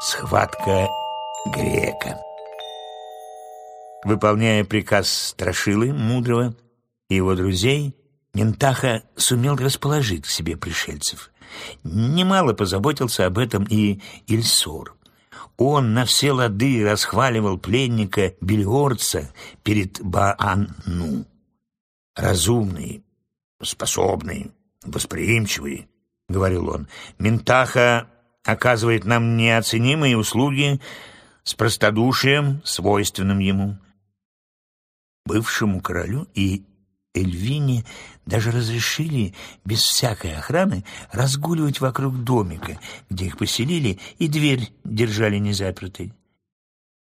Схватка грека Выполняя приказ Страшилы, Мудрого, и его друзей, Ментаха сумел расположить к себе пришельцев. Немало позаботился об этом и Ильсор. Он на все лады расхваливал пленника Бельорца перед Баану. Разумный, способный, восприимчивый, — говорил он. Ментаха оказывает нам неоценимые услуги с простодушием, свойственным ему. Бывшему королю и Эльвине даже разрешили без всякой охраны разгуливать вокруг домика, где их поселили, и дверь держали незапертой.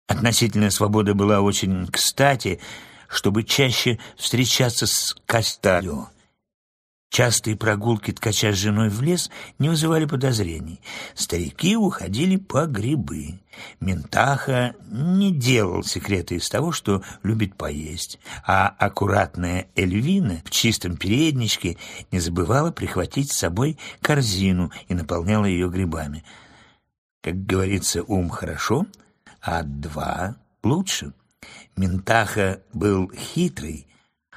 Относительная свобода была очень кстати, чтобы чаще встречаться с Кастальо. Частые прогулки ткача с женой в лес не вызывали подозрений. Старики уходили по грибы. Ментаха не делал секрета из того, что любит поесть, а аккуратная Эльвина в чистом передничке не забывала прихватить с собой корзину и наполняла ее грибами. Как говорится, ум хорошо, а два лучше. Ментаха был хитрый,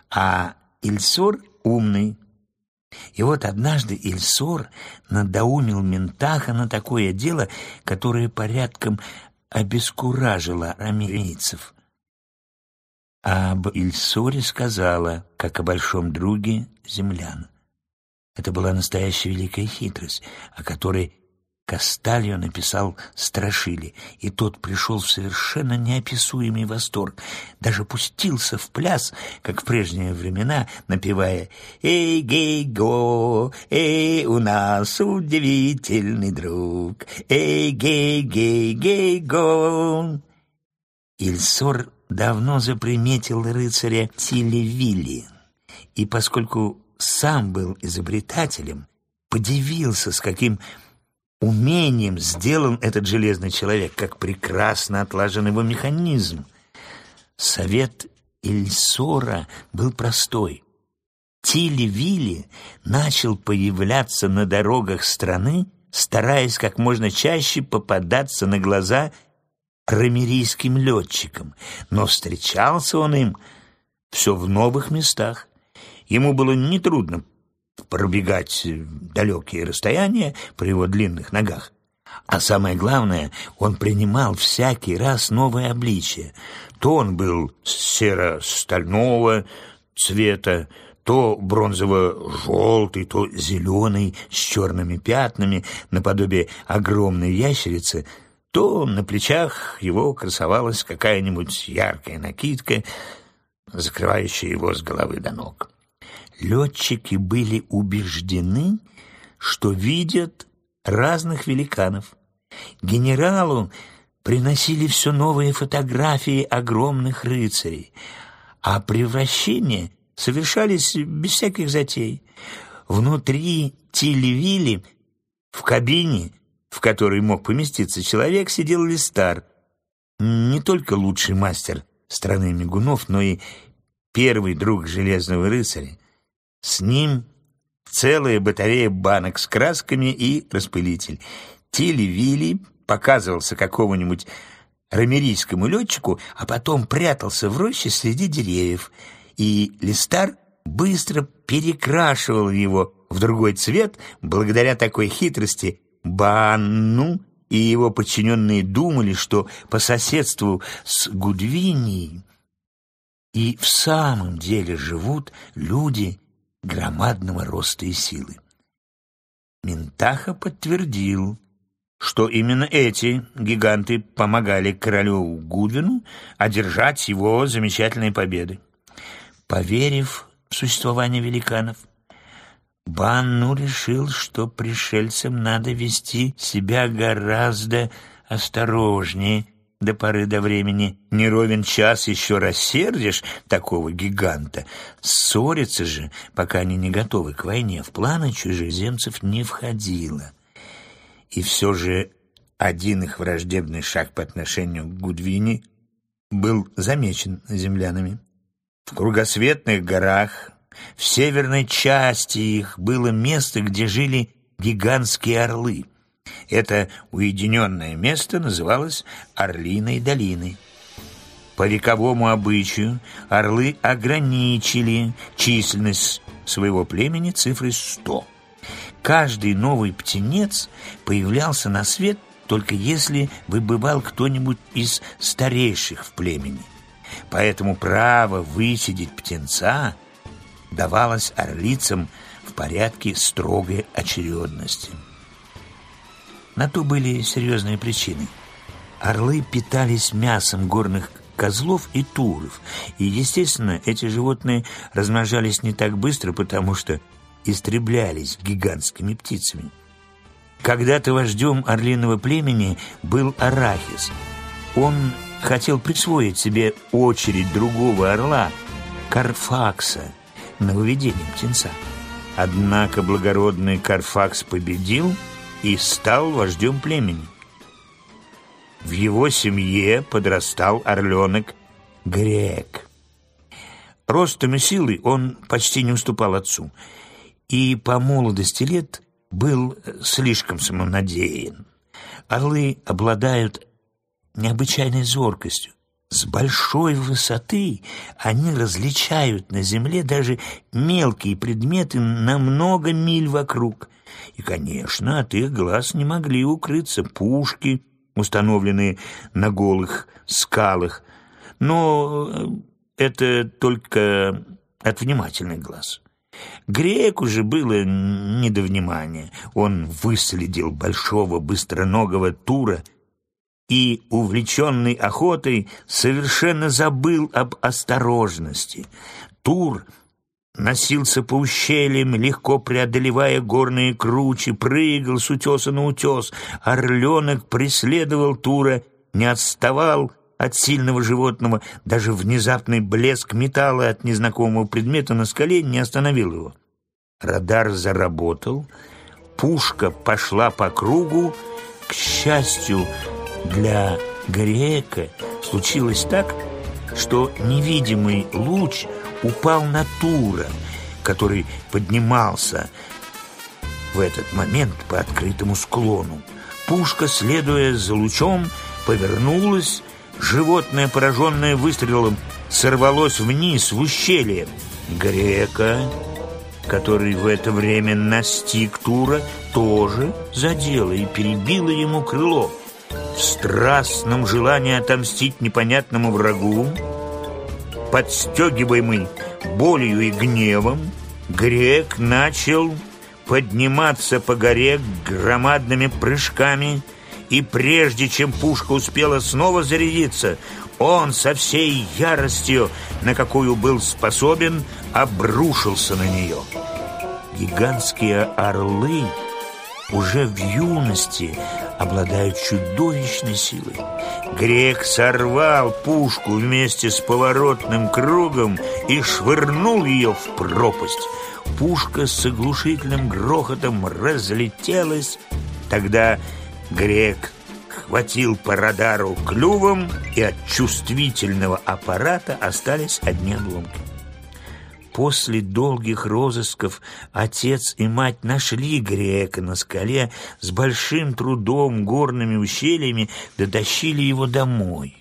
а Ильсор умный. И вот однажды Ильсор надоумил Ментаха на такое дело, которое порядком обескуражило рамирийцев. А об Ильсоре сказала, как о большом друге землян. Это была настоящая великая хитрость, о которой Кастальо написал Страшили, и тот пришел в совершенно неописуемый восторг, даже пустился в пляс, как в прежние времена, напевая «Эй, гей, го, эй, у нас удивительный друг, эй, гей, гей, гей, го». Ильсор давно заприметил рыцаря Тилевили, и поскольку сам был изобретателем, подивился, с каким умением сделан этот железный человек, как прекрасно отлажен его механизм. Совет Ильсора был простой. Тили-Вилли начал появляться на дорогах страны, стараясь как можно чаще попадаться на глаза рамерийским летчикам, но встречался он им все в новых местах. Ему было нетрудно пробегать далекие расстояния при его длинных ногах. А самое главное, он принимал всякий раз новое обличие. То он был серо-стального цвета, то бронзово-желтый, то зеленый, с черными пятнами, наподобие огромной ящерицы, то на плечах его красовалась какая-нибудь яркая накидка, закрывающая его с головы до ног. Летчики были убеждены, что видят разных великанов. Генералу приносили все новые фотографии огромных рыцарей, а превращения совершались без всяких затей. Внутри Тилевили, в кабине, в которой мог поместиться человек, сидел Листар, не только лучший мастер страны мигунов, но и первый друг Железного рыцаря. С ним целая батарея банок с красками и распылитель. Тили-Вилли показывался какому-нибудь рамерийскому летчику, а потом прятался в роще среди деревьев, и Листар быстро перекрашивал его в другой цвет благодаря такой хитрости Банну и его подчиненные думали, что по соседству с Гудвинией и в самом деле живут люди громадного роста и силы. Ментаха подтвердил, что именно эти гиганты помогали королю Гудвину одержать его замечательные победы. Поверив в существование великанов, Банну решил, что пришельцам надо вести себя гораздо осторожнее до поры до времени. Не ровен час еще рассердишь такого гиганта. Ссориться же, пока они не готовы к войне, в планы чужеземцев не входило. И все же один их враждебный шаг по отношению к Гудвине был замечен землянами. В кругосветных горах, в северной части их было место, где жили гигантские орлы — Это уединенное место называлось Орлиной долиной. По вековому обычаю орлы ограничили численность своего племени цифрой сто. Каждый новый птенец появлялся на свет только если выбывал кто-нибудь из старейших в племени. Поэтому право высидеть птенца давалось орлицам в порядке строгой очередности. На то были серьезные причины. Орлы питались мясом горных козлов и туров, и, естественно, эти животные размножались не так быстро, потому что истреблялись гигантскими птицами. Когда-то вождем орлиного племени был Арахис. Он хотел присвоить себе очередь другого орла, Карфакса, на выведение птенца. Однако благородный Карфакс победил и стал вождем племени. В его семье подрастал орленок Грек. Ростом и силой он почти не уступал отцу, и по молодости лет был слишком самонадеян. Орлы обладают необычайной зоркостью. С большой высоты они различают на земле даже мелкие предметы на много миль вокруг. И, конечно, от их глаз не могли укрыться пушки, установленные на голых скалах. Но это только от внимательных глаз. Греку же было не до внимания. Он выследил большого быстроногого тура и, увлеченный охотой, совершенно забыл об осторожности. Тур носился по ущельям, легко преодолевая горные кручи, прыгал с утеса на утес. Орленок преследовал Тура, не отставал от сильного животного. Даже внезапный блеск металла от незнакомого предмета на скале не остановил его. Радар заработал, пушка пошла по кругу. К счастью для Грека случилось так, что невидимый луч упал на Тура, который поднимался в этот момент по открытому склону. Пушка, следуя за лучом, повернулась Животное, пораженное выстрелом, сорвалось вниз в ущелье. Грека, который в это время настиг Тура, тоже задело и перебило ему крыло. В страстном желании отомстить непонятному врагу, подстегиваемый болью и гневом, Грек начал подниматься по горе громадными прыжками – и прежде чем пушка успела снова зарядиться, он со всей яростью, на какую был способен, обрушился на нее. Гигантские орлы уже в юности обладают чудовищной силой. Грек сорвал пушку вместе с поворотным кругом и швырнул ее в пропасть. Пушка с оглушительным грохотом разлетелась. Тогда Грек хватил по радару клювом, и от чувствительного аппарата остались одни обломки. После долгих розысков отец и мать нашли Грека на скале с большим трудом, горными ущельями, дотащили его домой.